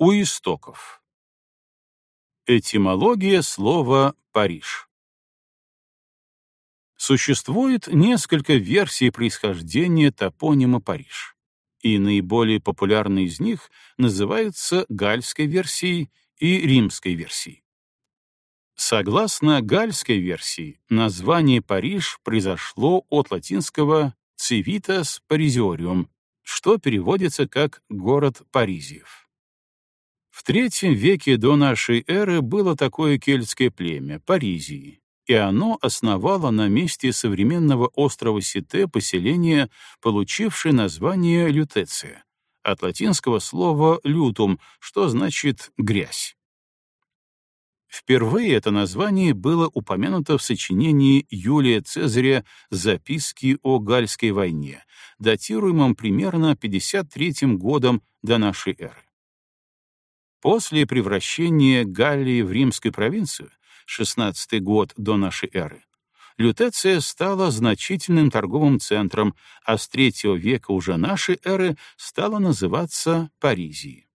У истоков. Этимология слова «Париж». Существует несколько версий происхождения топонима Париж, и наиболее популярные из них называются гальской версией и римской версией. Согласно гальской версии, название Париж произошло от латинского «civitas parisiorium», что переводится как «город Паризиев». В III веке до нашей эры было такое кельтское племя — Паризии, и оно основало на месте современного острова Сите поселение, получившее название Лютеция, от латинского слова «лютум», что значит «грязь». Впервые это название было упомянуто в сочинении Юлия Цезаря «Записки о Гальской войне», датируемом примерно 53 годом до нашей эры. После превращения Галлии в римскую провинцию, 16 год до нашей эры, Лютеция стала значительным торговым центром, а с третьего века уже нашей эры стала называться Паризией.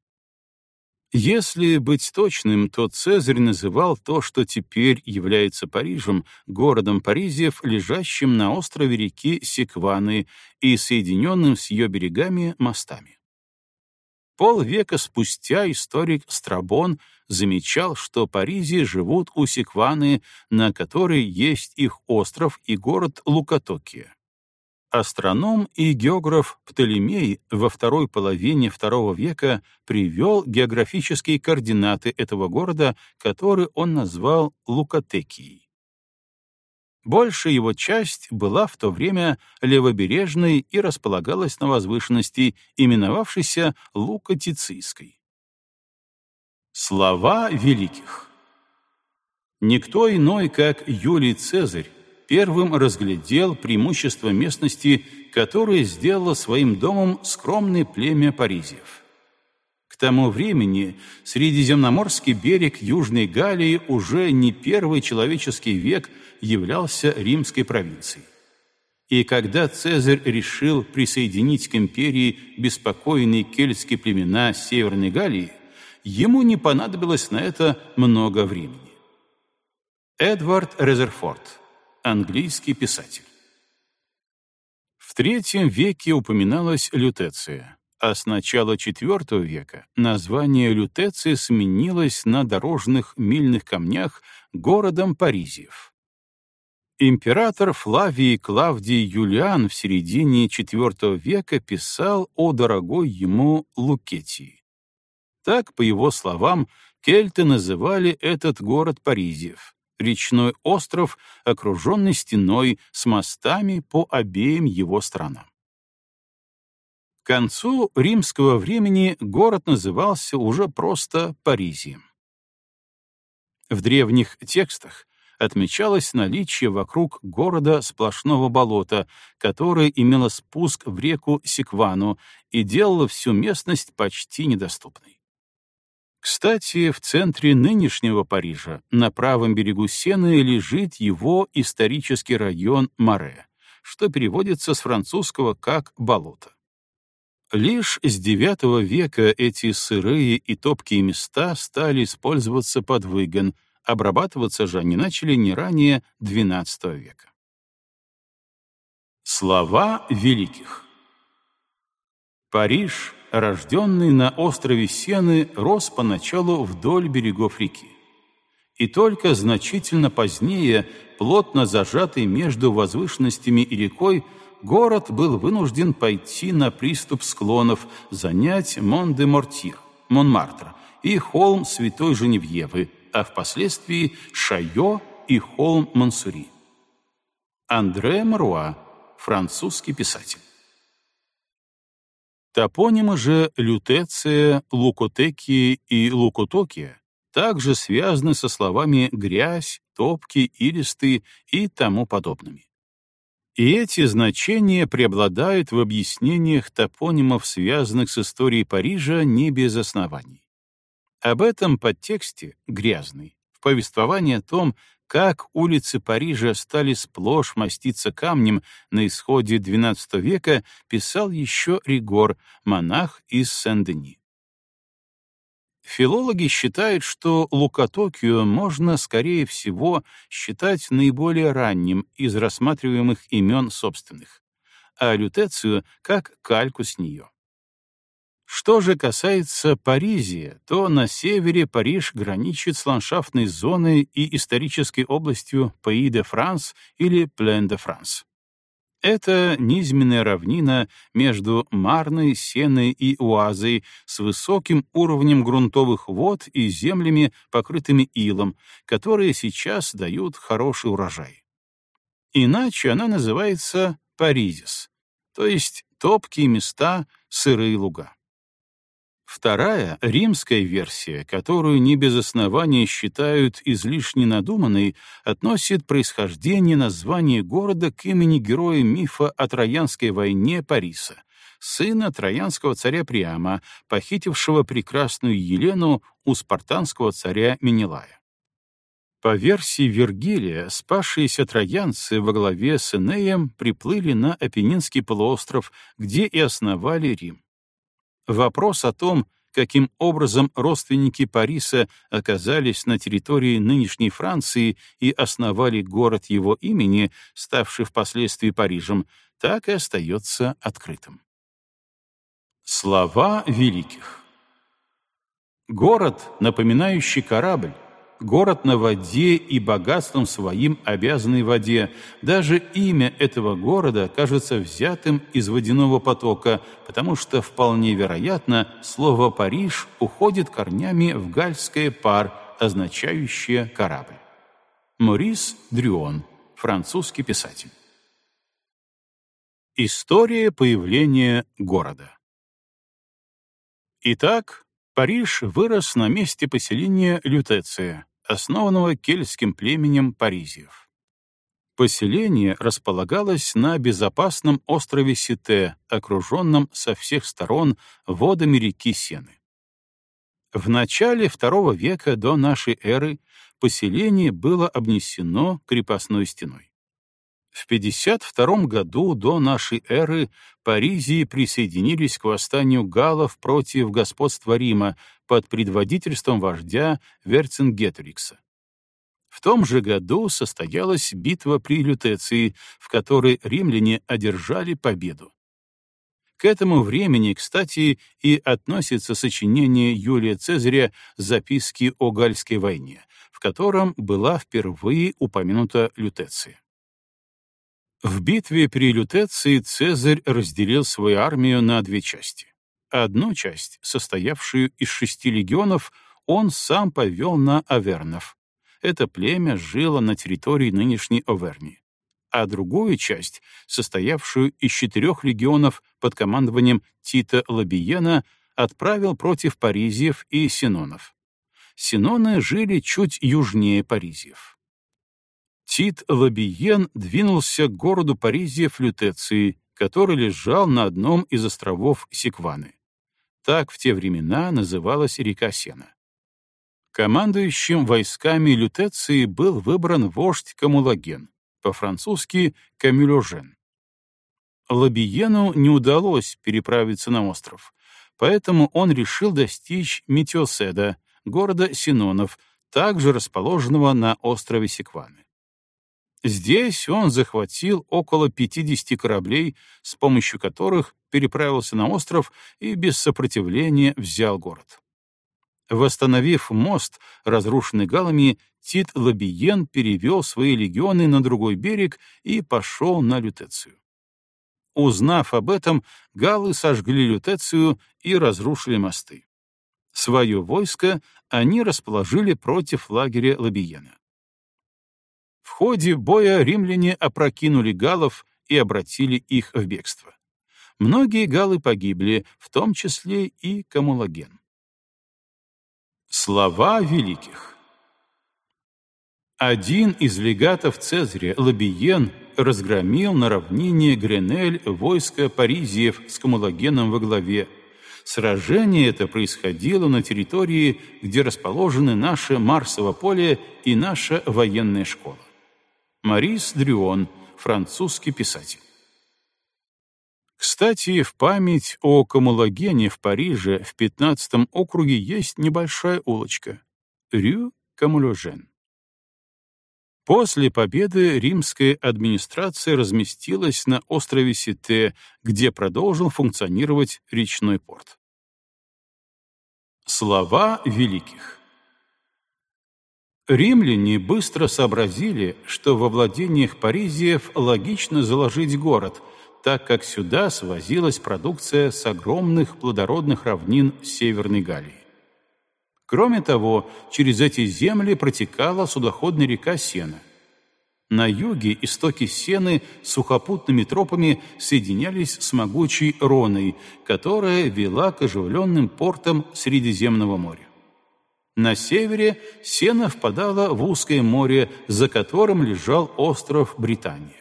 Если быть точным, то Цезарь называл то, что теперь является Парижем, городом Паризиев, лежащим на острове реки Секваны и соединенным с ее берегами мостами. Полвека спустя историк Страбон замечал, что Паризи живут у Секваны, на которой есть их остров и город Лукатокия. Астроном и географ Птолемей во второй половине II века привел географические координаты этого города, который он назвал Лукатекией. Большая его часть была в то время левобережной и располагалась на возвышенности, именовавшейся Лукатицийской. Слова великих Никто иной, как Юлий Цезарь, первым разглядел преимущество местности, которое сделало своим домом скромное племя паризиев. Тому времени Средиземноморский берег Южной Галлии уже не первый человеческий век являлся римской провинцией. И когда Цезарь решил присоединить к империи беспокойные кельтские племена Северной Галлии, ему не понадобилось на это много времени. Эдвард Резерфорд, английский писатель. В III веке упоминалась лютеция, а с начала IV века название Лютеции сменилось на дорожных мильных камнях городом Паризиев. Император Флавий Клавдий Юлиан в середине IV века писал о дорогой ему Лукетии. Так, по его словам, кельты называли этот город Паризиев, речной остров, окруженный стеной с мостами по обеим его сторонам. К концу римского времени город назывался уже просто Паризием. В древних текстах отмечалось наличие вокруг города сплошного болота, которое имело спуск в реку Секвану и делало всю местность почти недоступной. Кстати, в центре нынешнего Парижа, на правом берегу Сены, лежит его исторический район Море, что переводится с французского как «болото». Лишь с IX века эти сырые и топкие места стали использоваться под выгон, обрабатываться же они начали не ранее XII века. Слова великих Париж, рожденный на острове Сены, рос поначалу вдоль берегов реки. И только значительно позднее, плотно зажатый между возвышенностями и рекой, город был вынужден пойти на приступ склонов, занять Мон-де-Мортир, Монмартр и холм Святой Женевьевы, а впоследствии Шайо и холм Мансури. Андре Маруа, французский писатель. Топонимы же Лютеция, Лукотекия и Лукотокия также связаны со словами «грязь», «топки», «илисты» и тому подобными. И эти значения преобладают в объяснениях топонимов, связанных с историей Парижа, не без оснований. Об этом подтексте грязный, в повествовании о том, как улицы Парижа стали сплошь маститься камнем на исходе XII века, писал еще Ригор, монах из Сен-Дени. Филологи считают, что Лукатокио можно, скорее всего, считать наиболее ранним из рассматриваемых имен собственных, а Лютецию — как кальку с нее. Что же касается Паризия, то на севере Париж граничит с ландшафтной зоной и исторической областью Паи-де-Франс или Плен-де-Франс. Это низменная равнина между Марной, Сеной и Уазой с высоким уровнем грунтовых вод и землями, покрытыми илом, которые сейчас дают хороший урожай. Иначе она называется Паризис, то есть топкие места, сырые луга. Вторая, римская версия, которую не без основания считают излишне надуманной, относит происхождение названия города к имени героя мифа о Троянской войне Париса, сына троянского царя Приама, похитившего прекрасную Елену у спартанского царя Менелая. По версии Вергилия, спасшиеся троянцы во главе с Энеем приплыли на Апеннинский полуостров, где и основали Рим. Вопрос о том, каким образом родственники Париса оказались на территории нынешней Франции и основали город его имени, ставший впоследствии Парижем, так и остается открытым. Слова великих Город, напоминающий корабль, город на воде и богатством своим обязанный воде. Даже имя этого города кажется взятым из водяного потока, потому что вполне вероятно слово «Париж» уходит корнями в гальское «пар», означающее «корабль». Морис Дрюон, французский писатель. История появления города Итак, Париж вырос на месте поселения Лютеция, основанного кельтским племенем паризиев. Поселение располагалось на безопасном острове Сите, окруженном со всех сторон водами реки Сены. В начале II века до нашей эры поселение было обнесено крепостной стеной. В 52 году до нашей эры Паризии присоединились к восстанию галлов против господства Рима под предводительством вождя Верцингеторикса. В том же году состоялась битва при Лютеции, в которой римляне одержали победу. К этому времени, кстати, и относится сочинение Юлия Цезаря «Записки о Гальской войне», в котором была впервые упомянута Лютеция. В битве при Лютеции Цезарь разделил свою армию на две части. Одну часть, состоявшую из шести легионов, он сам повел на Авернов. Это племя жило на территории нынешней Овернии. А другую часть, состоявшую из четырех легионов под командованием Тита Лабиена, отправил против паризиев и синонов. Синоны жили чуть южнее паризиев. Тит Лабиен двинулся к городу Паризия Флютеции, который лежал на одном из островов Секваны. Так в те времена называлась река Сена. Командующим войсками Лютеции был выбран вождь Камулаген, по-французски Камюложен. Лабиену не удалось переправиться на остров, поэтому он решил достичь Метеоседа, города Синонов, также расположенного на острове Секваны. Здесь он захватил около 50 кораблей, с помощью которых переправился на остров и без сопротивления взял город. Восстановив мост, разрушенный галами, Тит Лабиен перевел свои легионы на другой берег и пошел на Лютецию. Узнав об этом, галлы сожгли Лютецию и разрушили мосты. Свое войско они расположили против лагеря Лабиена. Ходе боя римляне опрокинули галлов и обратили их в бегство. Многие галлы погибли, в том числе и Камулаген. Слова великих Один из легатов Цезаря, Лабиен, разгромил на равнине Гренель войско паризиев с Камулагеном во главе. Сражение это происходило на территории, где расположены наше Марсово поле и наша военная школа. Марис Дрюон, французский писатель. Кстати, в память о Камулагене в Париже в 15 округе есть небольшая улочка — Рю Камулюжен. После победы римская администрация разместилась на острове Сите, где продолжил функционировать речной порт. Слова великих Римляне быстро сообразили, что во владениях паризиев логично заложить город, так как сюда свозилась продукция с огромных плодородных равнин Северной Галлии. Кроме того, через эти земли протекала судоходная река Сена. На юге истоки Сены сухопутными тропами соединялись с могучей Роной, которая вела к оживленным портам Средиземного моря. На севере Сена впадала в узкое море, за которым лежал остров Британия.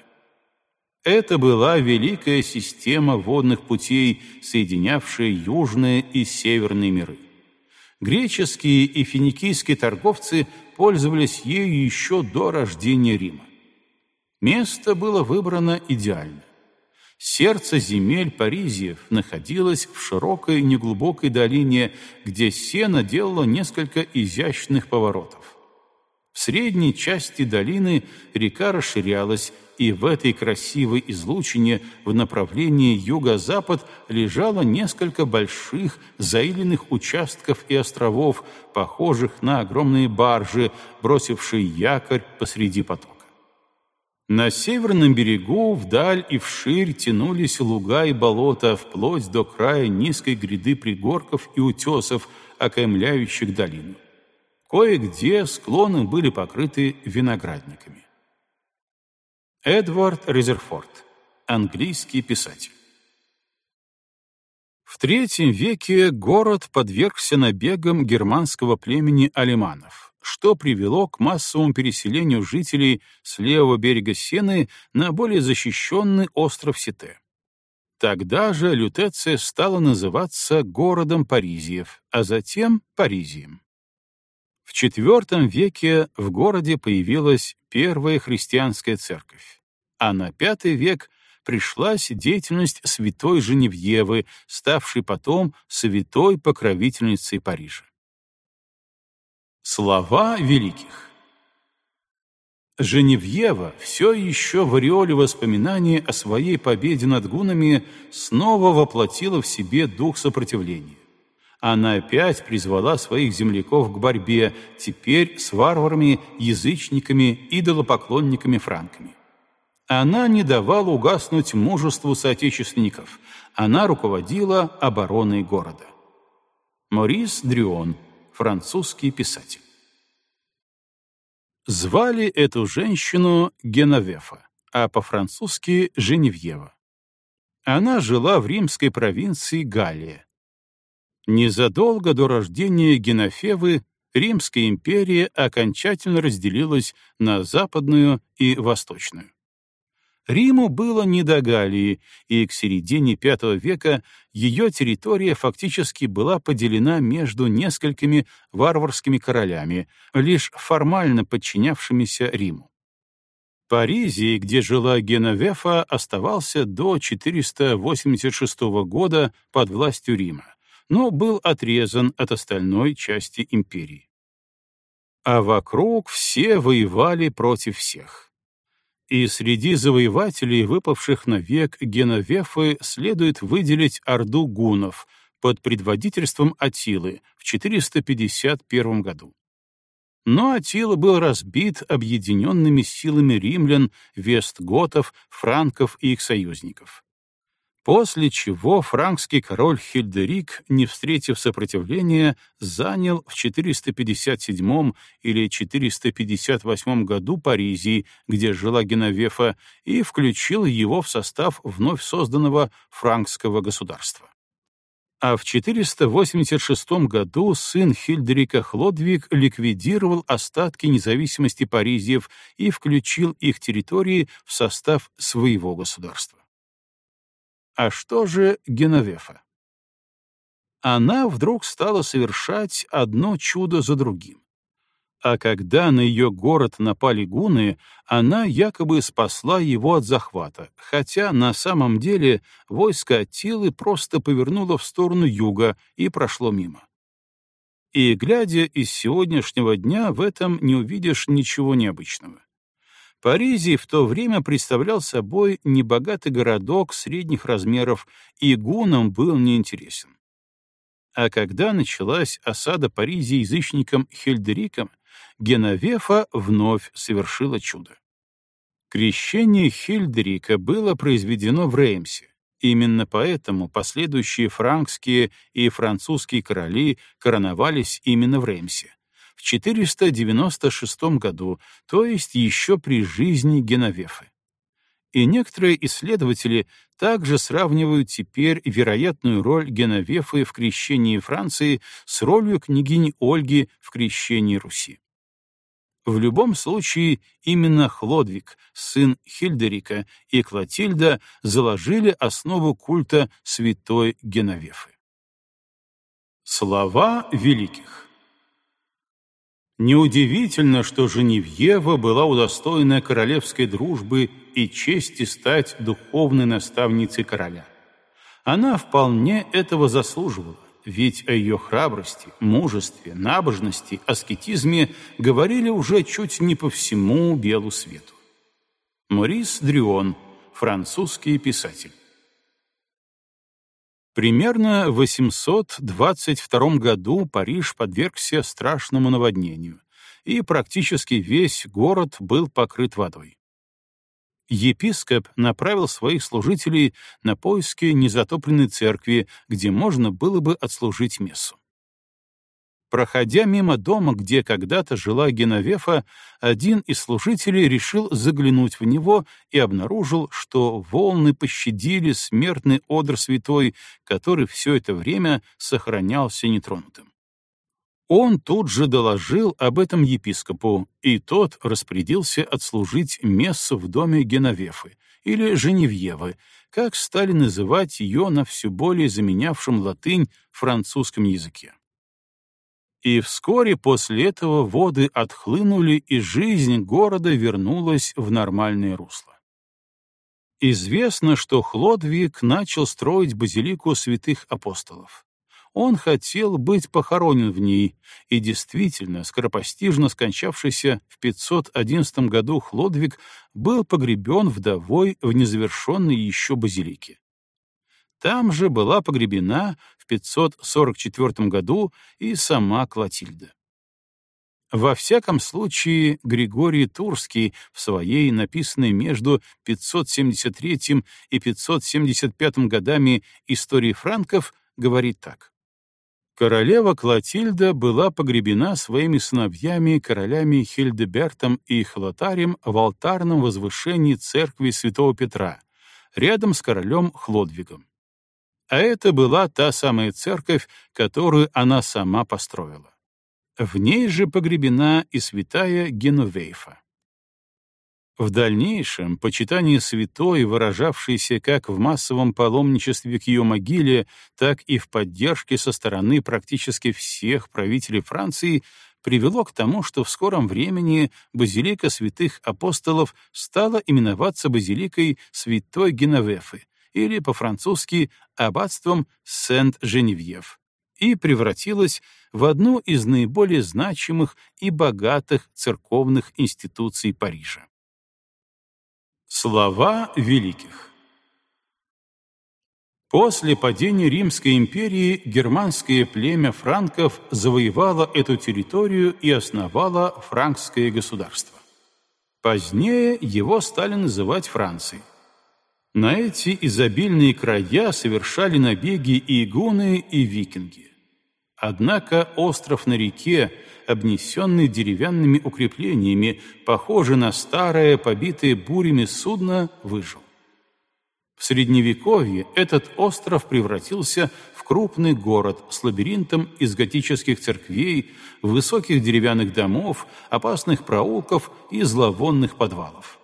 Это была великая система водных путей, соединявшая южные и северные миры. Греческие и финикийские торговцы пользовались ею еще до рождения Рима. Место было выбрано идеально. Сердце земель Паризиев находилось в широкой неглубокой долине, где сено делало несколько изящных поворотов. В средней части долины река расширялась, и в этой красивой излучине в направлении юго-запад лежало несколько больших заиленных участков и островов, похожих на огромные баржи, бросившие якорь посреди потока. На северном берегу вдаль и вширь тянулись луга и болота, вплоть до края низкой гряды пригорков и утесов, окаймляющих долину. Кое-где склоны были покрыты виноградниками. Эдвард Резерфорд, английский писатель. В III веке город подвергся набегам германского племени алиманов что привело к массовому переселению жителей с левого берега Сены на более защищенный остров Сите. Тогда же Лютеция стала называться городом Паризиев, а затем Паризием. В IV веке в городе появилась первая христианская церковь, а на V век пришлась деятельность святой Женевьевы, ставшей потом святой покровительницей Парижа. Слова великих. Женевьева, все еще в ореоле воспоминания о своей победе над гунами, снова воплотила в себе дух сопротивления. Она опять призвала своих земляков к борьбе, теперь с варварами, язычниками, идолопоклонниками франками. Она не давала угаснуть мужеству соотечественников, она руководила обороной города. Морис Дрюон – французский писатель. Звали эту женщину Геновефа, а по-французски Женевьева. Она жила в римской провинции Галлия. Незадолго до рождения Генофевы Римская империя окончательно разделилась на западную и восточную. Риму было не до Галлии, и к середине V века ее территория фактически была поделена между несколькими варварскими королями, лишь формально подчинявшимися Риму. Паризий, где жила Геновефа, оставался до 486 года под властью Рима, но был отрезан от остальной части империи. А вокруг все воевали против всех и среди завоевателей, выпавших на век Геновефы, следует выделить Орду гунов под предводительством Атилы в 451 году. Но Атила был разбит объединенными силами римлян, вестготов, франков и их союзников после чего франкский король Хильдерик, не встретив сопротивления, занял в 457 или 458 году Паризий, где жила Геновефа, и включил его в состав вновь созданного франкского государства. А в 486 году сын Хильдерика Хлодвиг ликвидировал остатки независимости Паризиев и включил их территории в состав своего государства. А что же Геновефа? Она вдруг стала совершать одно чудо за другим. а когда на ее город напали гуны, она якобы спасла его от захвата, хотя на самом деле войско Аттилы просто повернуло в сторону юга и прошло мимо. И, глядя из сегодняшнего дня, в этом не увидишь ничего необычного. Паризий в то время представлял собой небогатый городок средних размеров и гунам был неинтересен. А когда началась осада Паризии язычником Хельдериком, Геновефа вновь совершила чудо. Крещение Хильдерика было произведено в Реймсе. Именно поэтому последующие франкские и французские короли короновались именно в Реймсе в 496 году, то есть еще при жизни Геновефы. И некоторые исследователи также сравнивают теперь вероятную роль Геновефы в крещении Франции с ролью княгини Ольги в крещении Руси. В любом случае, именно Хлодвиг, сын Хильдерика, и Клотильда заложили основу культа святой Геновефы. Слова великих Неудивительно, что Женевьева была удостоена королевской дружбы и чести стать духовной наставницей короля. Она вполне этого заслуживала ведь о ее храбрости, мужестве, набожности, аскетизме говорили уже чуть не по всему белу свету. Морис Дрюон, французский писатель. Примерно в 822 году Париж подвергся страшному наводнению, и практически весь город был покрыт водой епископ направил своих служителей на поиски незатопленной церкви, где можно было бы отслужить мессу. Проходя мимо дома, где когда-то жила Геновефа, один из служителей решил заглянуть в него и обнаружил, что волны пощадили смертный одр святой, который все это время сохранялся нетронутым. Он тут же доложил об этом епископу, и тот распорядился отслужить мессу в доме Геновефы, или Женевьевы, как стали называть ее на все более заменявшем латынь французском языке. И вскоре после этого воды отхлынули, и жизнь города вернулась в нормальное русло. Известно, что Хлодвиг начал строить базилику святых апостолов он хотел быть похоронен в ней, и действительно, скоропостижно скончавшийся в 511 году Хлодвиг был погребен вдовой в незавершенной еще базилике. Там же была погребена в 544 году и сама Клотильда. Во всяком случае, Григорий Турский в своей написанной между 573 и 575 годами истории франков говорит так. Королева Клотильда была погребена своими сыновьями, королями Хильдебертом и Хлотарем в алтарном возвышении церкви святого Петра, рядом с королем Хлодвигом. А это была та самая церковь, которую она сама построила. В ней же погребена и святая Геновейфа. В дальнейшем почитание святой, выражавшееся как в массовом паломничестве к ее могиле, так и в поддержке со стороны практически всех правителей Франции, привело к тому, что в скором времени базилика святых апостолов стала именоваться базиликой святой Геновефы или по-французски аббатством Сент-Женевьев и превратилась в одну из наиболее значимых и богатых церковных институций Парижа. Слова великих После падения Римской империи германское племя франков завоевало эту территорию и основало франкское государство. Позднее его стали называть Францией. На эти изобильные края совершали набеги и игуны, и викинги. Однако остров на реке, обнесенный деревянными укреплениями, похожий на старое, побитое бурями судно, выжил. В Средневековье этот остров превратился в крупный город с лабиринтом из готических церквей, высоких деревянных домов, опасных проулков и зловонных подвалов.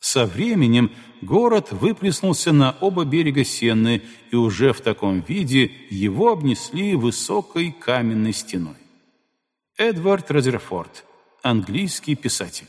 Со временем город выплеснулся на оба берега Сенны, и уже в таком виде его обнесли высокой каменной стеной. Эдвард Розерфорд. английский писатель.